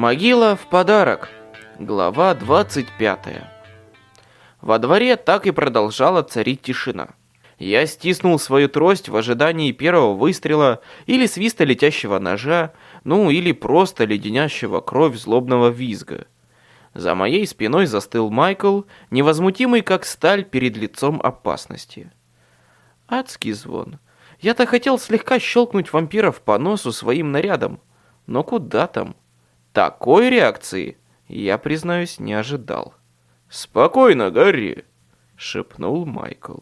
Могила в подарок. Глава 25. Во дворе так и продолжала царить тишина. Я стиснул свою трость в ожидании первого выстрела или свиста летящего ножа, ну или просто леденящего кровь злобного визга. За моей спиной застыл Майкл, невозмутимый как сталь перед лицом опасности. Адский звон. Я-то хотел слегка щелкнуть вампиров по носу своим нарядом, но куда там? Такой реакции я, признаюсь, не ожидал. «Спокойно, Гарри!» — шепнул Майкл.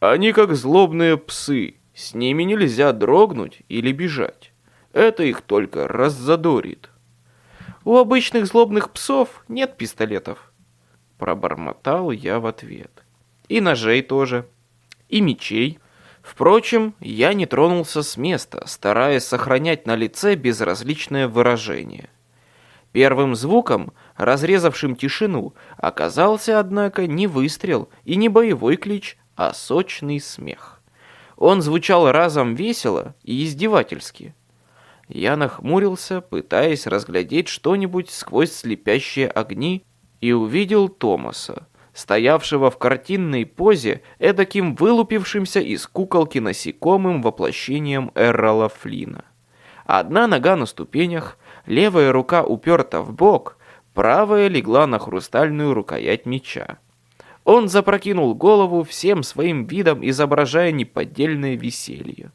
«Они как злобные псы, с ними нельзя дрогнуть или бежать. Это их только раззадорит». «У обычных злобных псов нет пистолетов», — пробормотал я в ответ. «И ножей тоже, и мечей». Впрочем, я не тронулся с места, стараясь сохранять на лице безразличное выражение. Первым звуком, разрезавшим тишину, оказался, однако, не выстрел и не боевой клич, а сочный смех. Он звучал разом весело и издевательски. Я нахмурился, пытаясь разглядеть что-нибудь сквозь слепящие огни, и увидел Томаса, стоявшего в картинной позе, эдаким вылупившимся из куколки насекомым воплощением Эррола Флина. Одна нога на ступенях, левая рука уперта в бок, правая легла на хрустальную рукоять меча. Он запрокинул голову всем своим видом, изображая неподдельное веселье.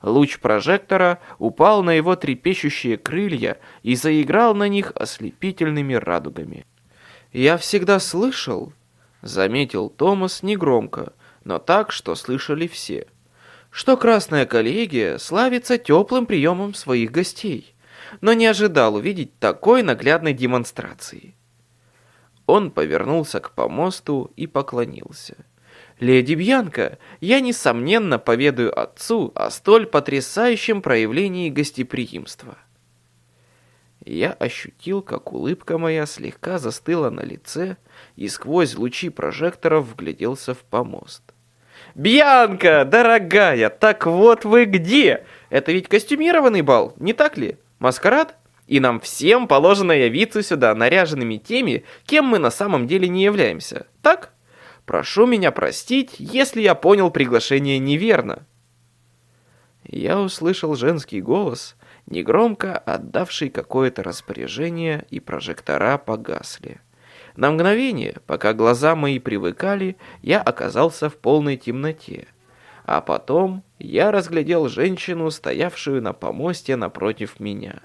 Луч прожектора упал на его трепещущие крылья и заиграл на них ослепительными радугами. «Я всегда слышал», — заметил Томас негромко, но так, что слышали все, «что Красная коллегия славится теплым приемом своих гостей» но не ожидал увидеть такой наглядной демонстрации. Он повернулся к помосту и поклонился. «Леди Бьянка, я, несомненно, поведаю отцу о столь потрясающем проявлении гостеприимства». Я ощутил, как улыбка моя слегка застыла на лице и сквозь лучи прожекторов вгляделся в помост. «Бьянка, дорогая, так вот вы где? Это ведь костюмированный бал, не так ли?» Маскарад? И нам всем положено явиться сюда наряженными теми, кем мы на самом деле не являемся. Так? Прошу меня простить, если я понял приглашение неверно. Я услышал женский голос, негромко отдавший какое-то распоряжение, и прожектора погасли. На мгновение, пока глаза мои привыкали, я оказался в полной темноте. А потом я разглядел женщину, стоявшую на помосте напротив меня.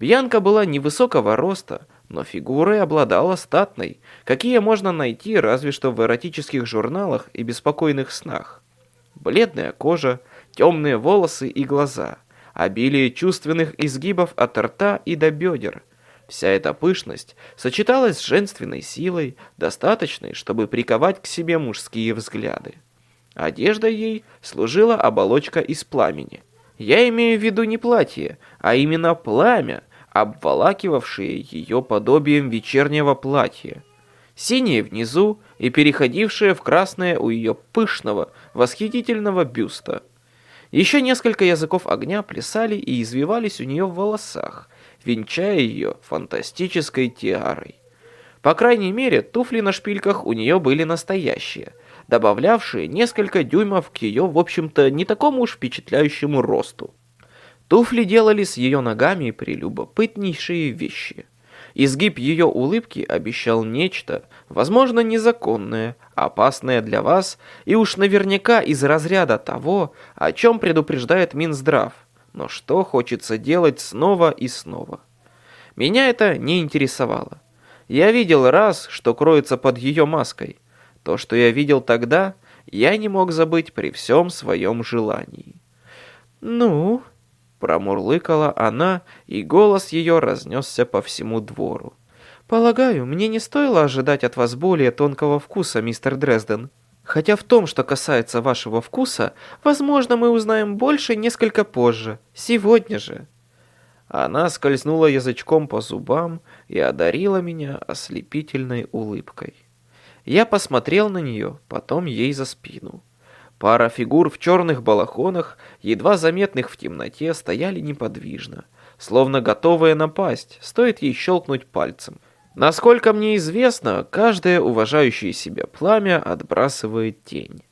Бьянка была невысокого роста, но фигурой обладала статной, какие можно найти разве что в эротических журналах и беспокойных снах. Бледная кожа, темные волосы и глаза, обилие чувственных изгибов от рта и до бедер. Вся эта пышность сочеталась с женственной силой, достаточной, чтобы приковать к себе мужские взгляды. Одежда ей служила оболочка из пламени. Я имею в виду не платье, а именно пламя, обволакивавшее ее подобием вечернего платья. Синее внизу и переходившее в красное у ее пышного, восхитительного бюста. Еще несколько языков огня плясали и извивались у нее в волосах, венчая ее фантастической тиарой. По крайней мере, туфли на шпильках у нее были настоящие – добавлявшие несколько дюймов к ее, в общем-то, не такому уж впечатляющему росту. Туфли делали с ее ногами прелюбопытнейшие вещи. Изгиб ее улыбки обещал нечто, возможно, незаконное, опасное для вас и уж наверняка из разряда того, о чем предупреждает Минздрав, но что хочется делать снова и снова. Меня это не интересовало. Я видел раз, что кроется под ее маской – то, что я видел тогда, я не мог забыть при всем своем желании. «Ну?» – промурлыкала она, и голос ее разнесся по всему двору. «Полагаю, мне не стоило ожидать от вас более тонкого вкуса, мистер Дрезден. Хотя в том, что касается вашего вкуса, возможно, мы узнаем больше несколько позже, сегодня же». Она скользнула язычком по зубам и одарила меня ослепительной улыбкой. Я посмотрел на нее, потом ей за спину. Пара фигур в черных балахонах, едва заметных в темноте, стояли неподвижно, словно готовые напасть, стоит ей щелкнуть пальцем. Насколько мне известно, каждое уважающее себя пламя отбрасывает тень.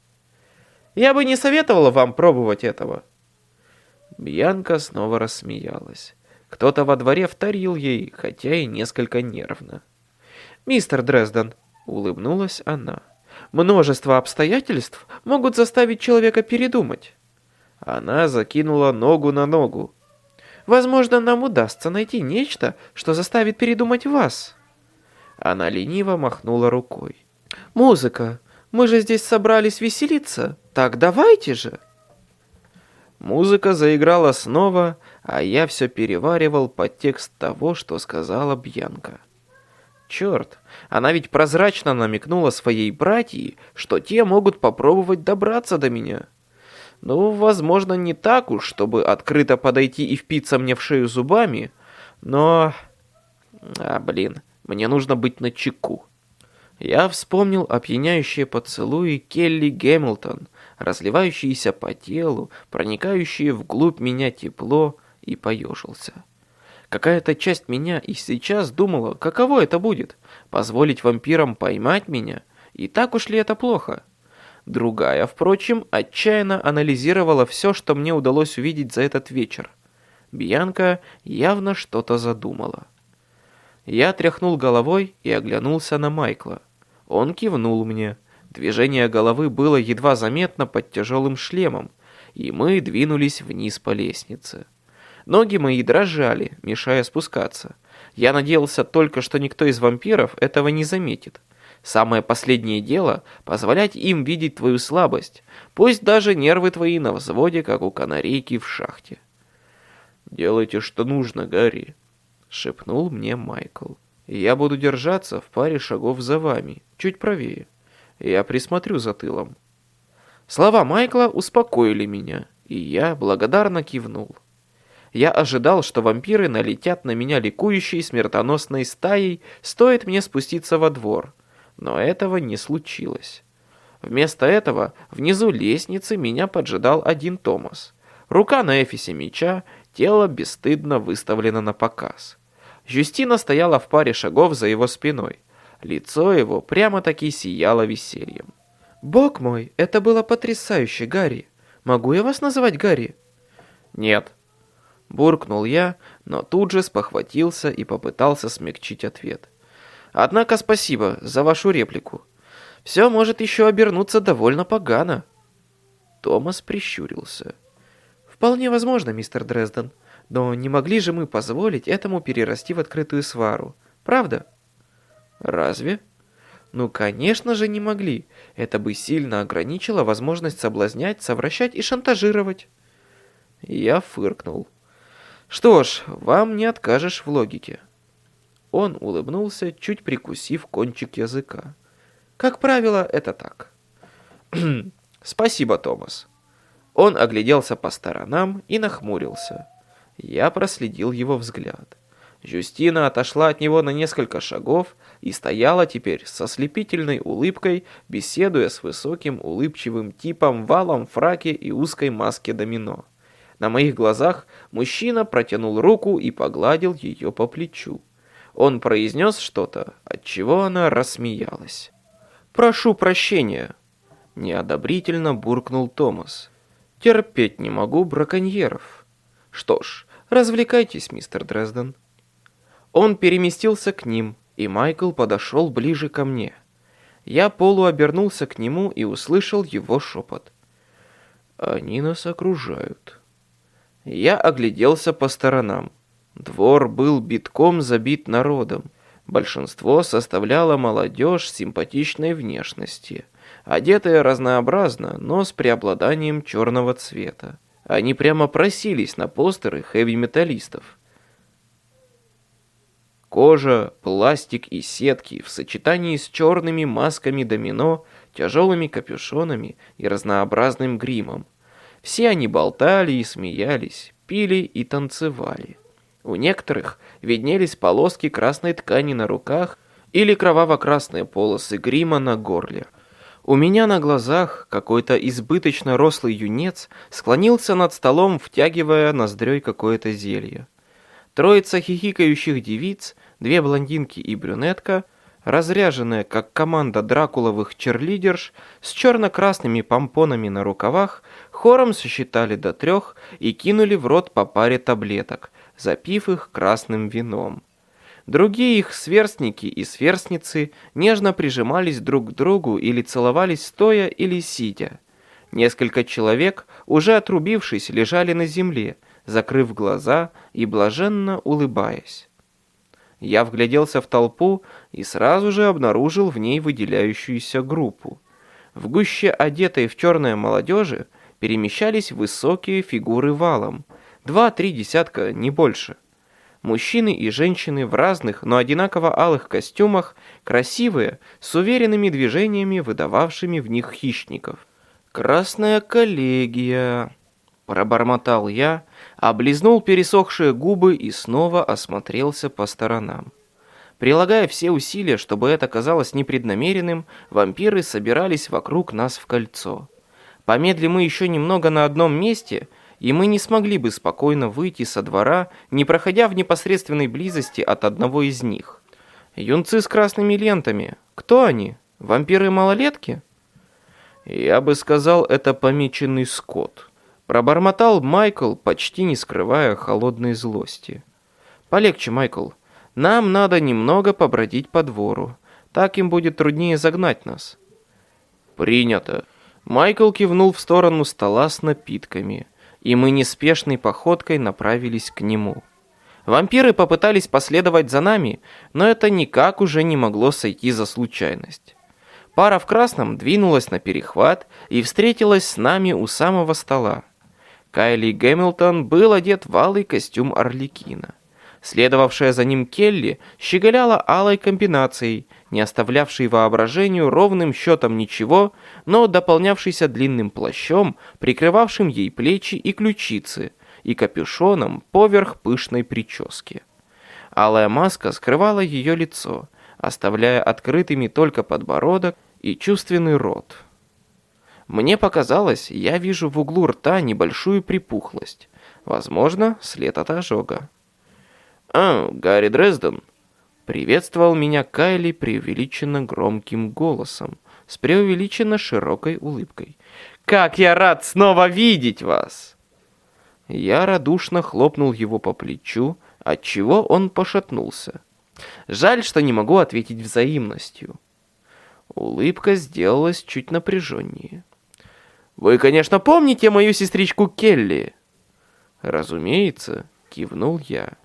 Я бы не советовала вам пробовать этого. Бьянка снова рассмеялась. Кто-то во дворе вторил ей, хотя и несколько нервно. «Мистер Дрезден», — улыбнулась она, — «множество обстоятельств могут заставить человека передумать». Она закинула ногу на ногу. «Возможно, нам удастся найти нечто, что заставит передумать вас». Она лениво махнула рукой. «Музыка. Мы же здесь собрались веселиться. Так давайте же!» Музыка заиграла снова, а я все переваривал под текст того, что сказала Бьянка. Черт, она ведь прозрачно намекнула своей братьи, что те могут попробовать добраться до меня. Ну, возможно, не так уж, чтобы открыто подойти и впиться мне в шею зубами, но... А, блин, мне нужно быть на чеку. Я вспомнил опьяняющие поцелуи Келли Гэмилтон, разливающиеся по телу, проникающие вглубь меня тепло, и поежился. Какая-то часть меня и сейчас думала, каково это будет, позволить вампирам поймать меня, и так уж ли это плохо? Другая, впрочем, отчаянно анализировала все, что мне удалось увидеть за этот вечер. Бьянка явно что-то задумала. Я тряхнул головой и оглянулся на Майкла. Он кивнул мне. Движение головы было едва заметно под тяжелым шлемом, и мы двинулись вниз по лестнице. Ноги мои дрожали, мешая спускаться. Я надеялся только, что никто из вампиров этого не заметит. Самое последнее дело — позволять им видеть твою слабость, пусть даже нервы твои на взводе, как у канарейки в шахте. «Делайте, что нужно, Гарри», — шепнул мне Майкл. «Я буду держаться в паре шагов за вами, чуть правее. Я присмотрю за тылом». Слова Майкла успокоили меня, и я благодарно кивнул. Я ожидал, что вампиры налетят на меня ликующей смертоносной стаей, стоит мне спуститься во двор. Но этого не случилось. Вместо этого внизу лестницы меня поджидал один Томас. Рука на эфисе меча, тело бесстыдно выставлено на показ. Юстина стояла в паре шагов за его спиной. Лицо его прямо-таки сияло весельем. «Бог мой, это было потрясающе, Гарри! Могу я вас называть Гарри?» «Нет», — буркнул я, но тут же спохватился и попытался смягчить ответ. «Однако спасибо за вашу реплику. Все может еще обернуться довольно погано». Томас прищурился. «Вполне возможно, мистер Дрезден. Но не могли же мы позволить этому перерасти в открытую свару, правда? Разве? Ну, конечно же, не могли. Это бы сильно ограничило возможность соблазнять, совращать и шантажировать. Я фыркнул. Что ж, вам не откажешь в логике. Он улыбнулся, чуть прикусив кончик языка. Как правило, это так. Спасибо, Томас. Он огляделся по сторонам и нахмурился. Я проследил его взгляд. Жюстина отошла от него на несколько шагов и стояла теперь со слепительной улыбкой, беседуя с высоким улыбчивым типом валом фраке и узкой маске домино. На моих глазах мужчина протянул руку и погладил ее по плечу. Он произнес что-то, от чего она рассмеялась. «Прошу прощения», — неодобрительно буркнул Томас. «Терпеть не могу браконьеров». «Что ж, Развлекайтесь, мистер Дрезден». Он переместился к ним, и Майкл подошел ближе ко мне. Я полуобернулся к нему и услышал его шепот. «Они нас окружают». Я огляделся по сторонам. Двор был битком забит народом. Большинство составляло молодежь симпатичной внешности, одетая разнообразно, но с преобладанием черного цвета. Они прямо просились на постеры хэви-металлистов. Кожа, пластик и сетки в сочетании с черными масками домино, тяжелыми капюшонами и разнообразным гримом. Все они болтали и смеялись, пили и танцевали. У некоторых виднелись полоски красной ткани на руках или кроваво-красные полосы грима на горле. У меня на глазах какой-то избыточно рослый юнец склонился над столом, втягивая ноздрёй какое-то зелье. Троица хихикающих девиц, две блондинки и брюнетка, разряженная, как команда дракуловых черлидерш, с черно-красными помпонами на рукавах, хором сосчитали до трех и кинули в рот по паре таблеток, запив их красным вином. Другие их сверстники и сверстницы нежно прижимались друг к другу или целовались стоя или сидя. Несколько человек, уже отрубившись, лежали на земле, закрыв глаза и блаженно улыбаясь. Я вгляделся в толпу и сразу же обнаружил в ней выделяющуюся группу. В гуще одетой в черное молодежи перемещались высокие фигуры валом, два-три десятка, не больше – Мужчины и женщины в разных, но одинаково алых костюмах, красивые, с уверенными движениями, выдававшими в них хищников. «Красная коллегия», — пробормотал я, облизнул пересохшие губы и снова осмотрелся по сторонам. Прилагая все усилия, чтобы это казалось непреднамеренным, вампиры собирались вокруг нас в кольцо. Помедли мы еще немного на одном месте — и мы не смогли бы спокойно выйти со двора, не проходя в непосредственной близости от одного из них. Юнцы с красными лентами. Кто они? Вампиры-малолетки? Я бы сказал, это помеченный скот. Пробормотал Майкл, почти не скрывая холодной злости. Полегче, Майкл. Нам надо немного побродить по двору. Так им будет труднее загнать нас. Принято. Майкл кивнул в сторону стола с напитками и мы неспешной походкой направились к нему. Вампиры попытались последовать за нами, но это никак уже не могло сойти за случайность. Пара в красном двинулась на перехват и встретилась с нами у самого стола. Кайли Гэмилтон был одет в алый костюм Орликина. Следовавшая за ним Келли щеголяла алой комбинацией, не оставлявшей воображению ровным счетом ничего, но дополнявшейся длинным плащом, прикрывавшим ей плечи и ключицы, и капюшоном поверх пышной прически. Алая маска скрывала ее лицо, оставляя открытыми только подбородок и чувственный рот. Мне показалось, я вижу в углу рта небольшую припухлость, возможно, след от ожога. «А, Гарри Дрезден!» Приветствовал меня Кайли преувеличенно громким голосом, с преувеличенно широкой улыбкой. «Как я рад снова видеть вас!» Я радушно хлопнул его по плечу, отчего он пошатнулся. Жаль, что не могу ответить взаимностью. Улыбка сделалась чуть напряженнее. «Вы, конечно, помните мою сестричку Келли?» «Разумеется», — кивнул я.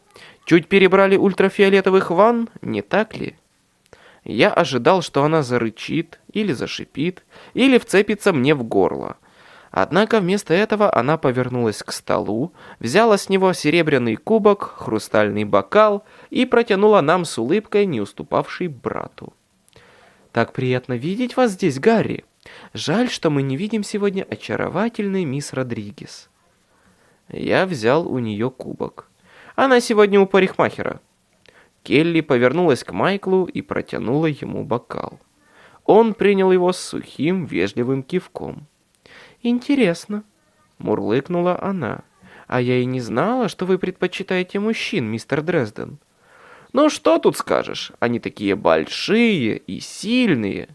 Чуть перебрали ультрафиолетовых ванн, не так ли? Я ожидал, что она зарычит, или зашипит, или вцепится мне в горло. Однако вместо этого она повернулась к столу, взяла с него серебряный кубок, хрустальный бокал и протянула нам с улыбкой, не уступавшей брату. «Так приятно видеть вас здесь, Гарри. Жаль, что мы не видим сегодня очаровательной мисс Родригес». Я взял у нее кубок. Она сегодня у парикмахера». Келли повернулась к Майклу и протянула ему бокал. Он принял его с сухим, вежливым кивком. «Интересно», — мурлыкнула она. «А я и не знала, что вы предпочитаете мужчин, мистер Дрезден». «Ну что тут скажешь, они такие большие и сильные».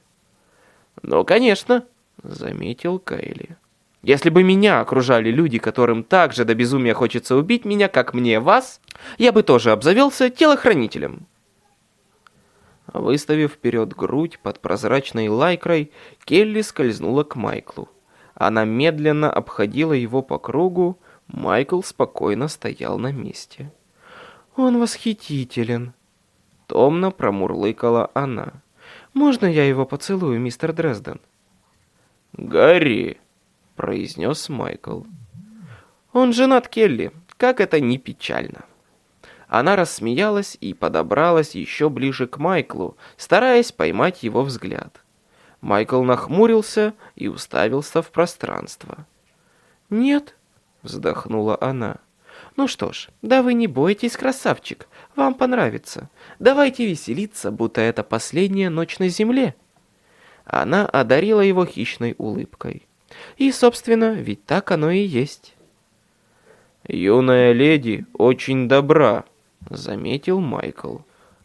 «Ну, конечно», — заметил Кайли. Если бы меня окружали люди, которым так же до безумия хочется убить меня, как мне вас, я бы тоже обзавелся телохранителем. Выставив вперед грудь под прозрачной лайкрой, Келли скользнула к Майклу. Она медленно обходила его по кругу, Майкл спокойно стоял на месте. «Он восхитителен», — томно промурлыкала она. «Можно я его поцелую, мистер Дрезден?» «Гарри!» Произнес Майкл. «Он женат Келли, как это не печально». Она рассмеялась и подобралась еще ближе к Майклу, стараясь поймать его взгляд. Майкл нахмурился и уставился в пространство. «Нет», — вздохнула она. «Ну что ж, да вы не бойтесь, красавчик, вам понравится. Давайте веселиться, будто это последняя ночь на земле». Она одарила его хищной улыбкой. И, собственно, ведь так оно и есть. «Юная леди очень добра», — заметил Майкл.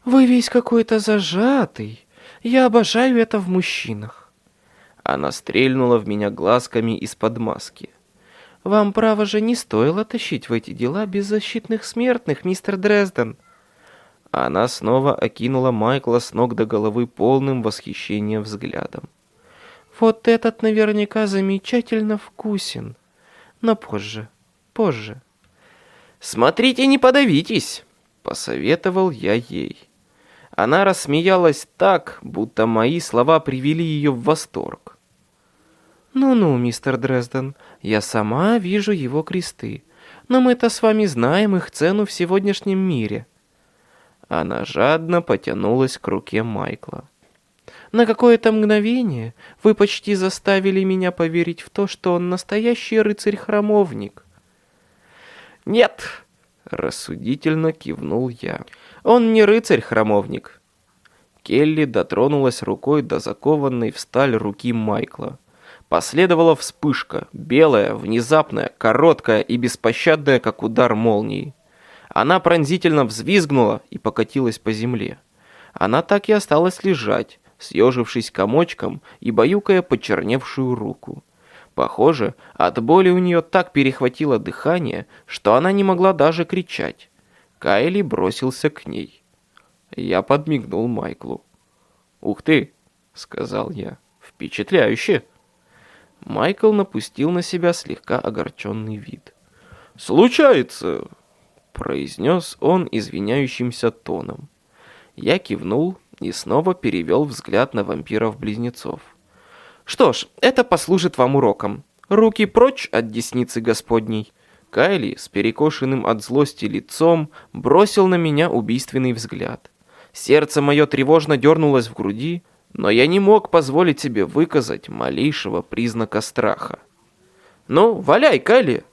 «Вы весь какой-то зажатый. Я обожаю это в мужчинах». Она стрельнула в меня глазками из-под маски. «Вам, право же, не стоило тащить в эти дела беззащитных смертных, мистер Дрезден». Она снова окинула Майкла с ног до головы полным восхищения взглядом. «Вот этот наверняка замечательно вкусен. Но позже, позже». «Смотрите, не подавитесь!» — посоветовал я ей. Она рассмеялась так, будто мои слова привели ее в восторг. «Ну-ну, мистер Дрезден, я сама вижу его кресты, но мы-то с вами знаем их цену в сегодняшнем мире». Она жадно потянулась к руке Майкла. «На какое-то мгновение вы почти заставили меня поверить в то, что он настоящий рыцарь-храмовник». «Нет!» — рассудительно кивнул я. «Он не рыцарь-храмовник». Келли дотронулась рукой до закованной в сталь руки Майкла. Последовала вспышка, белая, внезапная, короткая и беспощадная, как удар молнии. Она пронзительно взвизгнула и покатилась по земле. Она так и осталась лежать, съежившись комочком и баюкая почерневшую руку. Похоже, от боли у нее так перехватило дыхание, что она не могла даже кричать. Кайли бросился к ней. Я подмигнул Майклу. «Ух ты!» — сказал я. «Впечатляюще!» Майкл напустил на себя слегка огорченный вид. «Случается!» — произнес он извиняющимся тоном. Я кивнул и снова перевел взгляд на вампиров-близнецов. «Что ж, это послужит вам уроком. Руки прочь от десницы Господней!» Кайли с перекошенным от злости лицом бросил на меня убийственный взгляд. Сердце мое тревожно дернулось в груди, но я не мог позволить себе выказать малейшего признака страха. «Ну, валяй, Кайли!»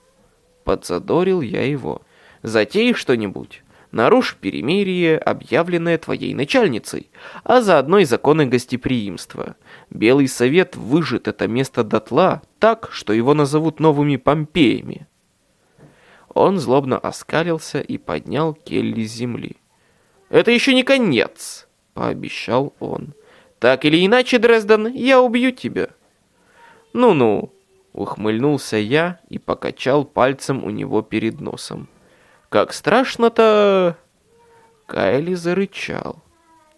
Подзадорил я его. «Затей что-нибудь. Нарушь перемирие, объявленное твоей начальницей, а заодно и законы гостеприимства. Белый совет выжжет это место дотла так, что его назовут новыми Помпеями». Он злобно оскалился и поднял Келли с земли. «Это еще не конец!» — пообещал он. Так или иначе, Дрезден, я убью тебя. Ну-ну, ухмыльнулся я и покачал пальцем у него перед носом. Как страшно-то... Кайли зарычал.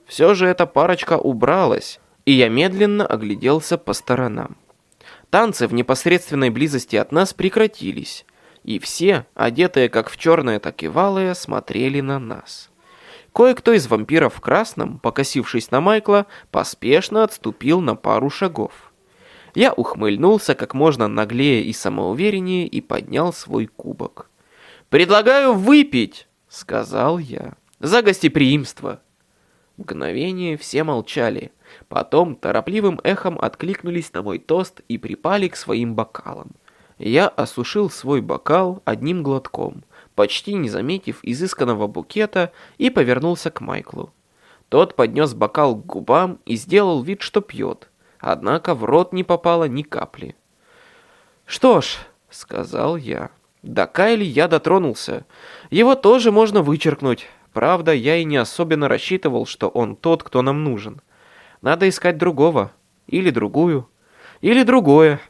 Все же эта парочка убралась, и я медленно огляделся по сторонам. Танцы в непосредственной близости от нас прекратились, и все, одетые как в черное, так и валые, смотрели на нас. Кое-кто из вампиров в красном, покосившись на Майкла, поспешно отступил на пару шагов. Я ухмыльнулся как можно наглее и самоувереннее и поднял свой кубок. «Предлагаю выпить!» — сказал я. «За гостеприимство!» Мгновение все молчали. Потом торопливым эхом откликнулись на мой тост и припали к своим бокалам. Я осушил свой бокал одним глотком почти не заметив изысканного букета, и повернулся к Майклу. Тот поднес бокал к губам и сделал вид, что пьет, однако в рот не попало ни капли. «Что ж», — сказал я, — «до Кайли я дотронулся. Его тоже можно вычеркнуть. Правда, я и не особенно рассчитывал, что он тот, кто нам нужен. Надо искать другого. Или другую. Или другое».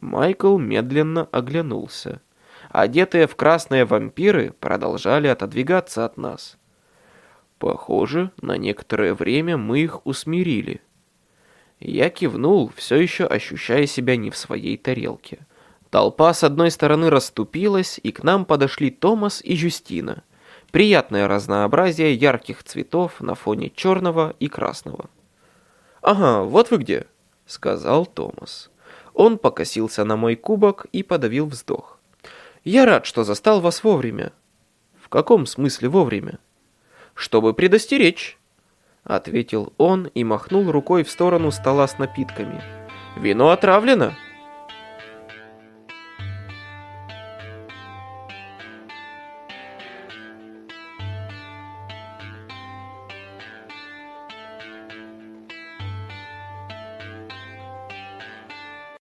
Майкл медленно оглянулся одетые в красные вампиры продолжали отодвигаться от нас. Похоже, на некоторое время мы их усмирили. Я кивнул, все еще ощущая себя не в своей тарелке. Толпа с одной стороны расступилась, и к нам подошли Томас и Жюстина. Приятное разнообразие ярких цветов на фоне черного и красного. «Ага, вот вы где», — сказал Томас. Он покосился на мой кубок и подавил вздох. Я рад, что застал вас вовремя. В каком смысле вовремя? Чтобы предостеречь, ответил он и махнул рукой в сторону стола с напитками. Вино отравлено.